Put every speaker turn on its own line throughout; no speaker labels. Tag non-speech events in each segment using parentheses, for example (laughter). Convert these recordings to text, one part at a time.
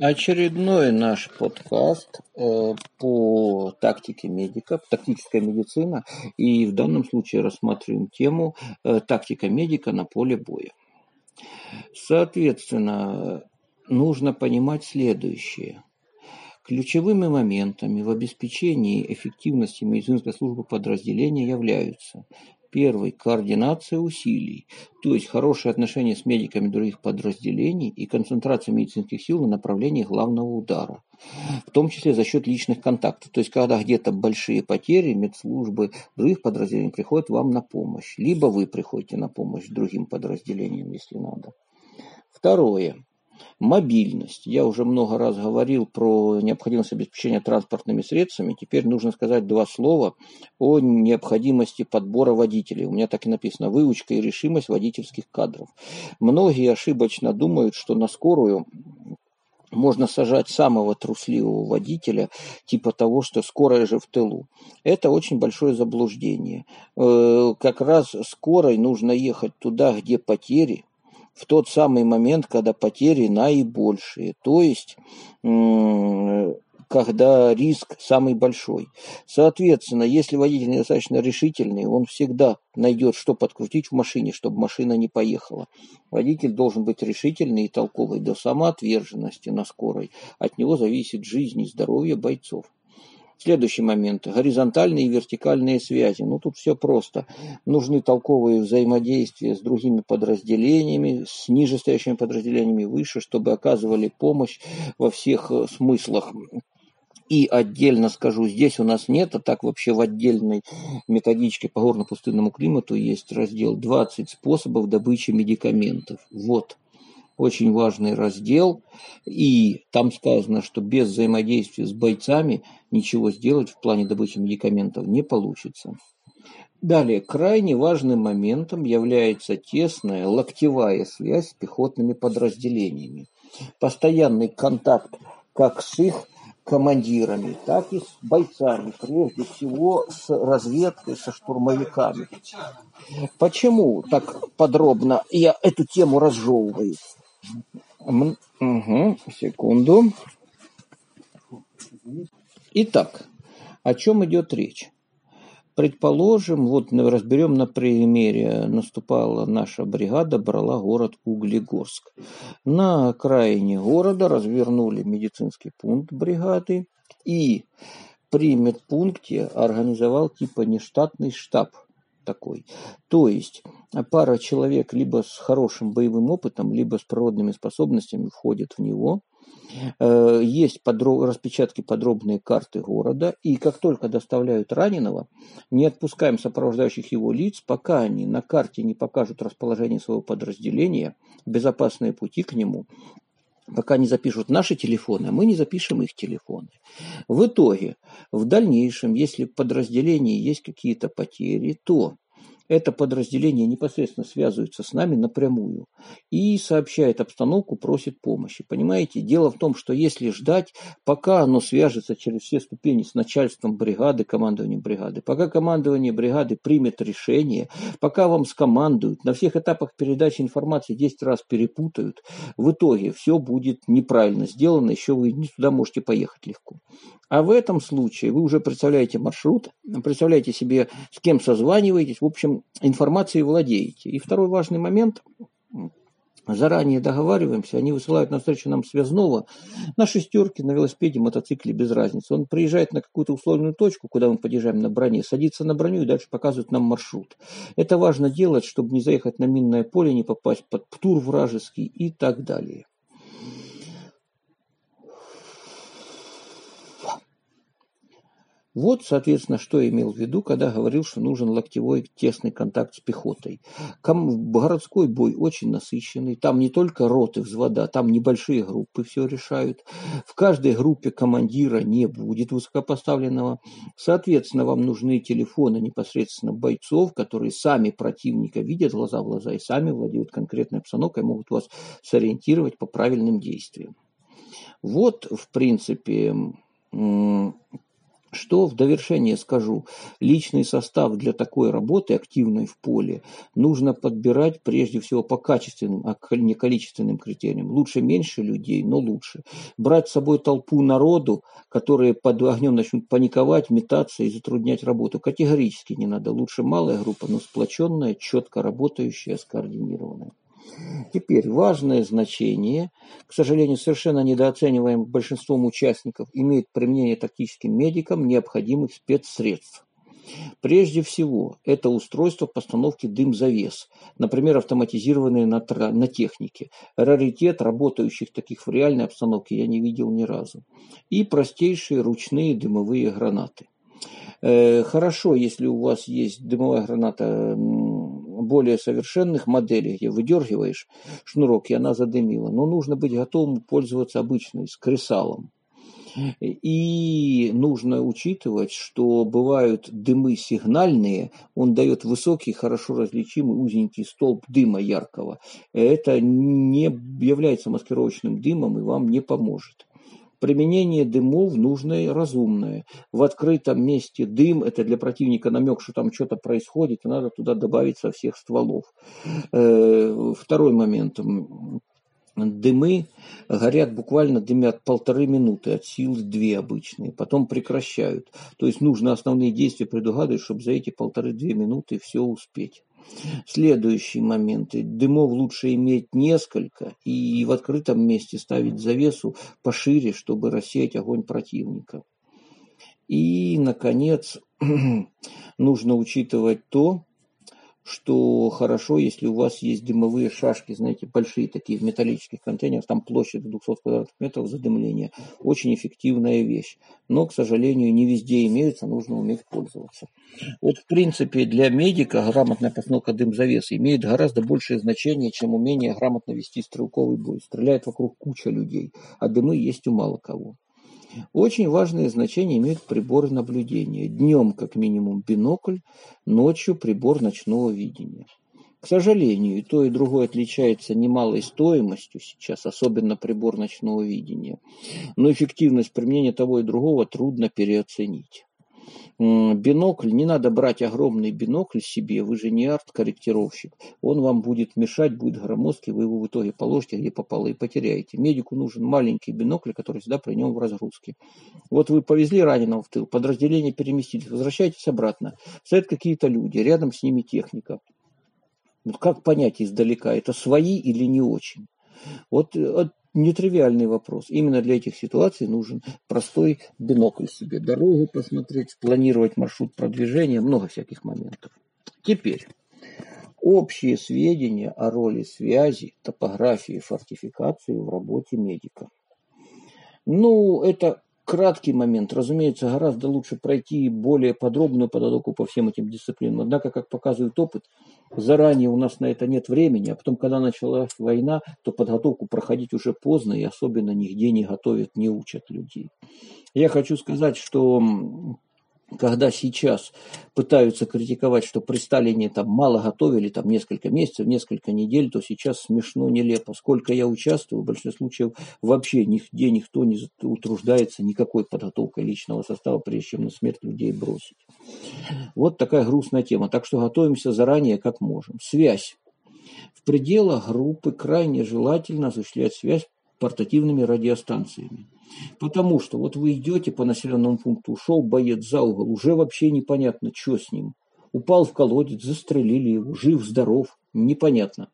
Очередной наш подкаст э, по тактике медика, тактическая медицина, и в данном случае рассматриваем тему э, тактика медика на поле боя. Соответственно, нужно понимать следующее. Ключевыми моментами в обеспечении эффективности медицинской службы подразделения являются Первый – координация усилий, то есть хорошие отношения с медиками других подразделений и концентрация медицинских сил на направлении главного удара, в том числе за счет личных контактов. То есть, когда где-то большие потери, медслужбы других подразделений приходят вам на помощь, либо вы приходите на помощь другим подразделениям, если надо. Второе Мобильность. Я уже много раз говорил про необходимость обеспечения транспортными средствами. Теперь нужно сказать два слова о необходимости подбора водителей. У меня так и написано «выучка и решимость водительских кадров». Многие ошибочно думают, что на скорую можно сажать самого трусливого водителя, типа того, что скорая же в тылу. Это очень большое заблуждение. Э, как раз скорой нужно ехать туда, где потери, в тот самый момент, когда потери наибольшие, то есть когда риск самый большой. Соответственно, если водитель недостаточно решительный, он всегда найдет, что подкрутить в машине, чтобы машина не поехала. Водитель должен быть решительный и толковый до самоотверженности на скорой. От него зависит жизнь и здоровье бойцов. Следующий момент. Горизонтальные и вертикальные связи. Ну, тут все просто. Нужны толковые взаимодействия с другими подразделениями, с нижестоящими подразделениями выше, чтобы оказывали помощь во всех э, смыслах. И отдельно скажу, здесь у нас нет, а так вообще в отдельной методичке по горно-пустынному климату есть раздел 20 способов добычи медикаментов. Вот очень важный раздел, и там сказано, что без взаимодействия с бойцами ничего сделать в плане добычи медикаментов не получится. Далее, крайне важным моментом является тесная локтевая связь с пехотными подразделениями. Постоянный контакт как с их командирами, так и с бойцами, прежде всего с разведкой, со штурмовиками. Почему так подробно я эту тему разжевываю? Угу, секунду. Итак, о чем идет речь? Предположим, вот разберем на примере, наступала наша бригада, брала город Углегорск. На окраине города развернули медицинский пункт бригады и при медпункте организовал типа нештатный штаб такой. То есть пара человек либо с хорошим боевым опытом, либо с природными способностями входит в него. Э, есть подроб... распечатки подробные карты города, и как только доставляют раненого, не отпускаем сопровождающих его лиц, пока они на карте не покажут расположение своего подразделения, безопасные пути к нему, пока не запишут наши телефоны, а мы не запишем их телефоны. В итоге, в дальнейшем, если в подразделении есть какие-то потери, то это подразделение непосредственно связывается с нами напрямую и сообщает обстановку, просит помощи. Понимаете, дело в том, что если ждать, пока оно свяжется через все ступени с начальством бригады, командованием бригады, пока командование бригады примет решение, пока вам скомандуют, на всех этапах передачи информации 10 раз перепутают, в итоге все будет неправильно сделано, еще вы не туда можете поехать легко. А в этом случае вы уже представляете маршрут, представляете себе, с кем созваниваетесь, в общем, информацией владеете. И второй важный момент заранее договариваемся, они высылают навстречу нам связного на шестерке, на велосипеде, мотоцикле, без разницы. Он приезжает на какую-то условную точку, куда мы подъезжаем на броне, садится на броню и дальше показывает нам маршрут. Это важно делать, чтобы не заехать на минное поле, не попасть под птур вражеский и так далее. Вот, соответственно, что я имел в виду, когда говорил, что нужен локтевой тесный контакт с пехотой. Городской бой очень насыщенный. Там не только роты, взвода, там небольшие группы все решают. В каждой группе командира не будет высокопоставленного. Соответственно, вам нужны телефоны непосредственно бойцов, которые сами противника видят глаза в глаза и сами владеют конкретной обстановкой, могут вас сориентировать по правильным действиям. Вот, в принципе, что в довершение скажу, личный состав для такой работы, активной в поле, нужно подбирать прежде всего по качественным, а не количественным критериям. Лучше меньше людей, но лучше. Брать с собой толпу народу, которые под огнем начнут паниковать, метаться и затруднять работу, категорически не надо. Лучше малая группа, но сплоченная, четко работающая, скоординированная. Теперь важное значение, к сожалению, совершенно недооцениваемым большинством участников, имеет применение тактическим медикам необходимых спецсредств. Прежде всего, это устройство постановки дым-завес, например, автоматизированные на, на технике. Раритет работающих таких в реальной обстановке я не видел ни разу. И простейшие ручные дымовые гранаты. Э, хорошо, если у вас есть дымовая граната более совершенных моделей, где выдергиваешь шнурок, и она задымила. Но нужно быть готовым пользоваться обычной, с кресалом. И нужно учитывать, что бывают дымы сигнальные, он дает высокий, хорошо различимый узенький столб дыма яркого. Это не является маскировочным дымом и вам не поможет. Применение дымов нужное и разумное. В открытом месте дым – это для противника намек, что там что-то происходит, и надо туда добавить со всех стволов. Э, второй момент. Дымы горят буквально дымят полторы минуты, от силы две обычные, потом прекращают. То есть нужно основные действия предугадывать, чтобы за эти полторы-две минуты все успеть. Следующие моменты. Дымов лучше иметь несколько и в открытом месте ставить завесу пошире, чтобы рассеять огонь противника. И, наконец, (clears throat) нужно учитывать то, что хорошо, если у вас есть дымовые шашки, знаете, большие такие в металлических контейнерах, там площадь 200 квадратных метров задымления. Очень эффективная вещь. Но, к сожалению, не везде имеются, нужно уметь пользоваться. Вот, в принципе, для медика грамотная постановка дым-завесы имеет гораздо большее значение, чем умение грамотно вести стрелковый бой. Стреляет вокруг куча людей, а дымы есть у мало кого. Очень важное значение имеют приборы наблюдения. Днем, как минимум, бинокль, ночью прибор ночного видения. К сожалению, и то, и другое отличается немалой стоимостью сейчас, особенно прибор ночного видения. Но эффективность применения того и другого трудно переоценить бинокль, не надо брать огромный бинокль себе, вы же не арт-корректировщик. Он вам будет мешать, будет громоздкий, вы его в итоге положите где попало и потеряете. Медику нужен маленький бинокль, который всегда при нем в разгрузке. Вот вы повезли раненого в тыл, подразделение переместились, возвращайтесь обратно. Стоят какие-то люди, рядом с ними техника. Вот как понять издалека, это свои или не очень? Вот э, нетривиальный вопрос. Именно для этих ситуаций нужен простой бинокль себе. Дорогу посмотреть, спланировать маршрут продвижения, много всяких моментов. Теперь. Общие сведения о роли связи, топографии, фортификации в работе медика. Ну, это краткий момент. Разумеется, гораздо лучше пройти более подробную подготовку по всем этим дисциплинам. Однако, как показывает опыт, заранее у нас на это нет времени, а потом, когда началась война, то подготовку проходить уже поздно и особенно нигде не готовят, не учат людей. Я хочу сказать, что когда сейчас пытаются критиковать, что при Сталине там мало готовили, там несколько месяцев, несколько недель, то сейчас смешно, нелепо. Сколько я участвую, в большинстве случаев вообще нигде никто не утруждается никакой подготовкой личного состава, прежде чем на смерть людей бросить. Вот такая грустная тема. Так что готовимся заранее, как можем. Связь. В пределах группы крайне желательно осуществлять связь портативными радиостанциями. Потому что вот вы идете по населенному пункту, ушел боец за угол, уже вообще непонятно, что с ним. Упал в колодец, застрелили его, жив, здоров, непонятно.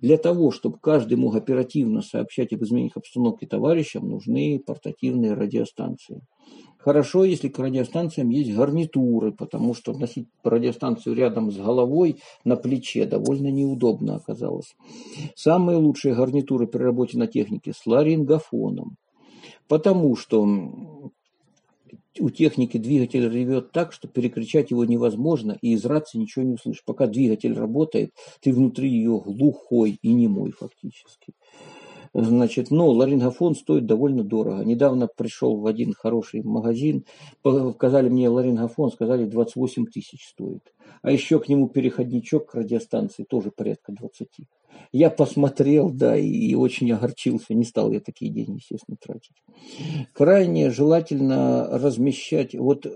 Для того, чтобы каждый мог оперативно сообщать об изменениях обстановки товарищам, нужны портативные радиостанции. Хорошо, если к радиостанциям есть гарнитуры, потому что носить радиостанцию рядом с головой на плече довольно неудобно оказалось. Самые лучшие гарнитуры при работе на технике с ларингофоном, потому что у техники двигатель ревет так, что перекричать его невозможно, и из рации ничего не услышишь. Пока двигатель работает, ты внутри ее глухой и немой фактически. Значит, но ларингофон стоит довольно дорого. Недавно пришел в один хороший магазин, показали мне ларингофон, сказали 28 тысяч стоит. а еще к нему переходничок к радиостанции тоже порядка 20. Я посмотрел, да, и, очень огорчился. Не стал я такие деньги, естественно, тратить. Крайне желательно размещать, вот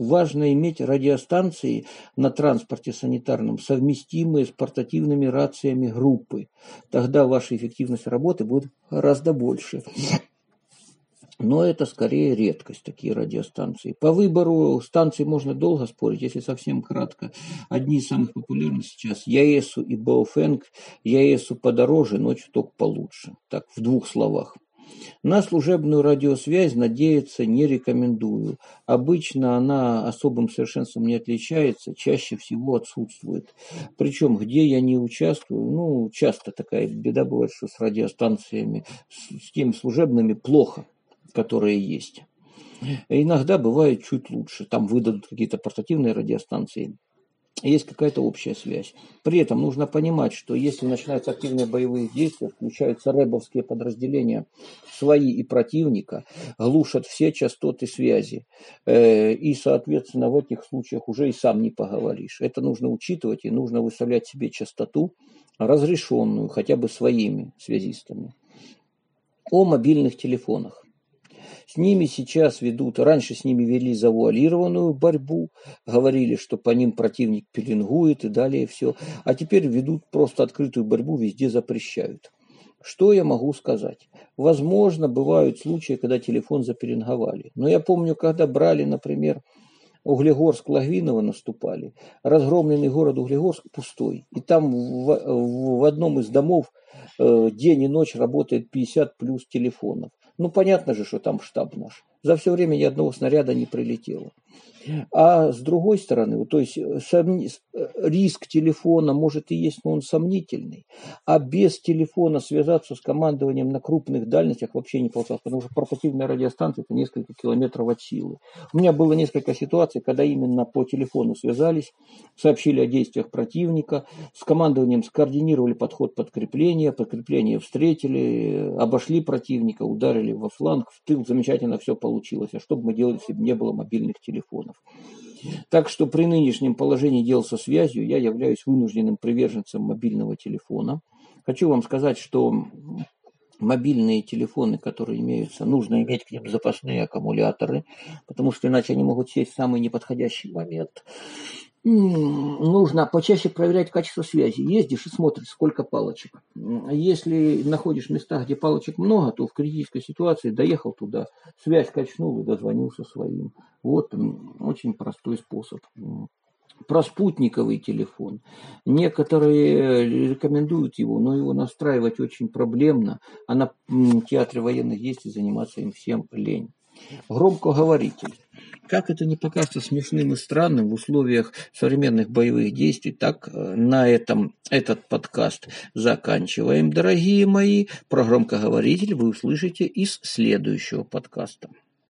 важно иметь радиостанции на транспорте санитарном, совместимые с портативными рациями группы. Тогда ваша эффективность работы будет гораздо больше. Но это скорее редкость, такие радиостанции. По выбору станций можно долго спорить, если совсем кратко. Одни из самых популярных сейчас Яэсу и Баофенг. Яэсу подороже, но чуток получше. Так, в двух словах. На служебную радиосвязь надеяться не рекомендую. Обычно она особым совершенством не отличается, чаще всего отсутствует. Причем, где я не участвую, ну, часто такая беда бывает, что с радиостанциями, с, с теми служебными плохо которые есть. Иногда бывает чуть лучше. Там выдадут какие-то портативные радиостанции. Есть какая-то общая связь. При этом нужно понимать, что если начинаются активные боевые действия, включаются рэбовские подразделения, свои и противника, глушат все частоты связи. Э, и, соответственно, в этих случаях уже и сам не поговоришь. Это нужно учитывать и нужно выставлять себе частоту, разрешенную хотя бы своими связистами. О мобильных телефонах. С ними сейчас ведут, раньше с ними вели завуалированную борьбу, говорили, что по ним противник пеленгует и далее все, а теперь ведут просто открытую борьбу, везде запрещают. Что я могу сказать? Возможно, бывают случаи, когда телефон запеленговали. Но я помню, когда брали, например, Углегорск, Лагвиново наступали, разгромленный город Углегорск пустой. И там в, в, в одном из домов э, день и ночь работает 50 плюс телефонов. Ну, понятно же, что там штаб наш. За все время ни одного снаряда не прилетело. А с другой стороны, то есть э, э, риск телефона может и есть, но он сомнительный. А без телефона связаться с командованием на крупных дальностях вообще не получалось, потому что портативная радиостанция это несколько километров от силы. У меня было несколько ситуаций, когда именно по телефону связались, сообщили о действиях противника, с командованием скоординировали подход подкрепления, подкрепление встретили, обошли противника, ударили во фланг, в тыл, замечательно все получилось. А что бы мы делали, если бы не было мобильных телефонов? Миллионов. Так что при нынешнем положении дел со связью я являюсь вынужденным приверженцем мобильного телефона. Хочу вам сказать, что мобильные телефоны, которые имеются, нужно иметь к ним запасные аккумуляторы, потому что иначе они могут сесть в самый неподходящий момент нужно почаще проверять качество связи. Ездишь и смотришь, сколько палочек. Если находишь места, где палочек много, то в критической ситуации доехал туда, связь качнул и дозвонился своим. Вот очень простой способ. Про спутниковый телефон. Некоторые рекомендуют его, но его настраивать очень проблемно, а на театре военных действий заниматься им всем лень. Громкоговоритель. Как это не покажется смешным и странным в условиях современных боевых действий, так э, на этом этот подкаст заканчиваем, дорогие мои. Про громкоговоритель вы услышите из следующего подкаста.